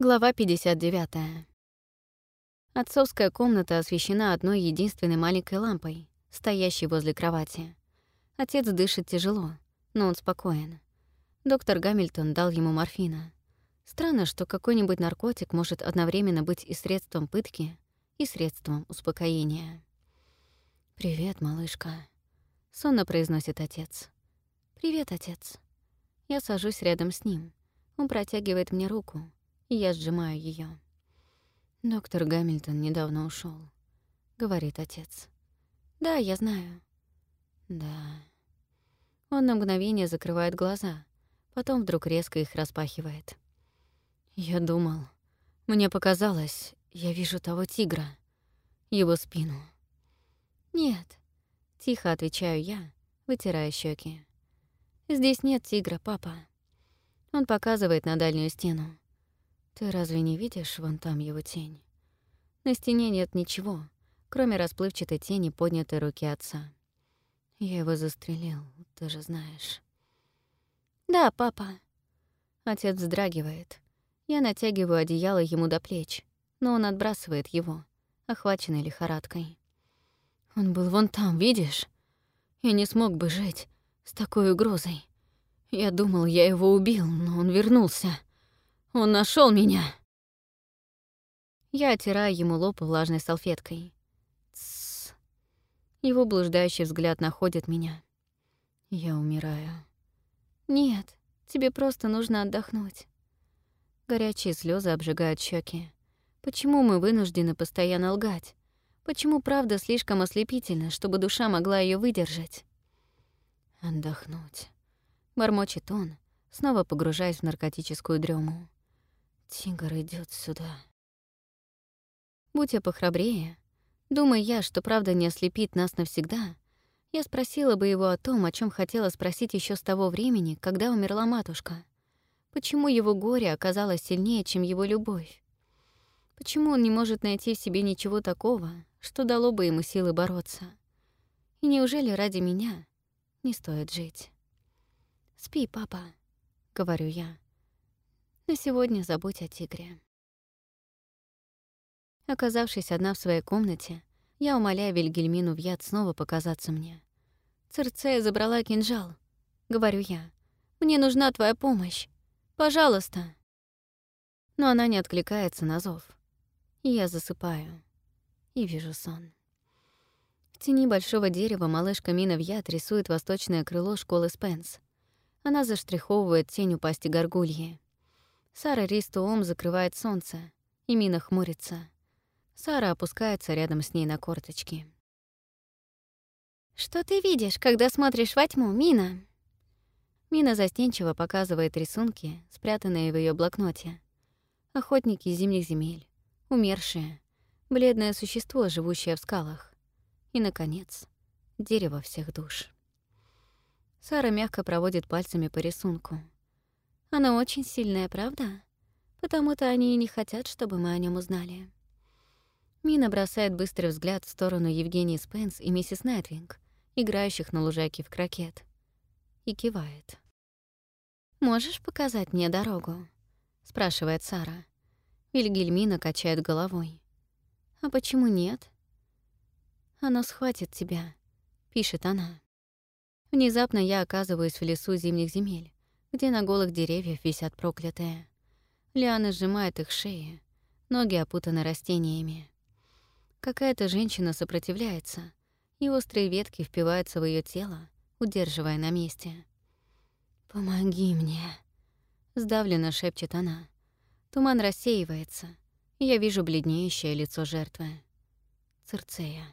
Глава 59. Отцовская комната освещена одной единственной маленькой лампой, стоящей возле кровати. Отец дышит тяжело, но он спокоен. Доктор Гамильтон дал ему морфина. Странно, что какой-нибудь наркотик может одновременно быть и средством пытки, и средством успокоения. «Привет, малышка», — сонно произносит отец. «Привет, отец». Я сажусь рядом с ним. Он протягивает мне руку, я сжимаю ее. «Доктор Гамильтон недавно ушел, говорит отец. «Да, я знаю». «Да». Он на мгновение закрывает глаза, потом вдруг резко их распахивает. «Я думал, мне показалось, я вижу того тигра, его спину». «Нет», — тихо отвечаю я, вытирая щеки. «Здесь нет тигра, папа». Он показывает на дальнюю стену. Ты разве не видишь вон там его тень? На стене нет ничего, кроме расплывчатой тени поднятой руки отца. Я его застрелил, ты же знаешь. Да, папа. Отец вздрагивает. Я натягиваю одеяло ему до плеч, но он отбрасывает его, охваченный лихорадкой. Он был вон там, видишь? Я не смог бы жить с такой угрозой. Я думал, я его убил, но он вернулся. Он нашел меня. Я оттираю ему лоб влажной салфеткой. Тссс. Его блуждающий взгляд находит меня. Я умираю. Нет, тебе просто нужно отдохнуть. Горячие слезы обжигают щеки. Почему мы вынуждены постоянно лгать? Почему правда слишком ослепительна, чтобы душа могла ее выдержать? Отдохнуть. Бормочет он, снова погружаясь в наркотическую дрему. Тигр идет сюда. Будь я похрабрее, думая я, что правда не ослепит нас навсегда, я спросила бы его о том, о чем хотела спросить еще с того времени, когда умерла матушка. Почему его горе оказалось сильнее, чем его любовь? Почему он не может найти в себе ничего такого, что дало бы ему силы бороться? И неужели ради меня не стоит жить? «Спи, папа», — говорю я. На сегодня забудь о тигре. Оказавшись одна в своей комнате, я умоляю Вильгельмину в яд снова показаться мне. «Церцея забрала кинжал», — говорю я. «Мне нужна твоя помощь. Пожалуйста». Но она не откликается на зов. И я засыпаю. И вижу сон. В тени большого дерева малышка Мина в яд рисует восточное крыло школы Спенс. Она заштриховывает тень у пасти горгульи. Сара Ристуом закрывает солнце, и Мина хмурится. Сара опускается рядом с ней на корточки. «Что ты видишь, когда смотришь во тьму, Мина?» Мина застенчиво показывает рисунки, спрятанные в ее блокноте. Охотники зимних земель, умершие, бледное существо, живущее в скалах. И, наконец, дерево всех душ. Сара мягко проводит пальцами по рисунку — она очень сильная, правда? Потому-то они и не хотят, чтобы мы о нем узнали. Мина бросает быстрый взгляд в сторону Евгении Спенс и миссис Найтвинг, играющих на лужайке в крокет, и кивает. «Можешь показать мне дорогу?» — спрашивает Сара. Вильгельмина качает головой. «А почему нет?» «Оно схватит тебя», — пишет она. Внезапно я оказываюсь в лесу зимних земель где на голых деревьях висят проклятые. Лианы сжимают их шеи, ноги опутаны растениями. Какая-то женщина сопротивляется, и острые ветки впиваются в ее тело, удерживая на месте. «Помоги мне», — сдавленно шепчет она. Туман рассеивается, и я вижу бледнеющее лицо жертвы. Цирцея.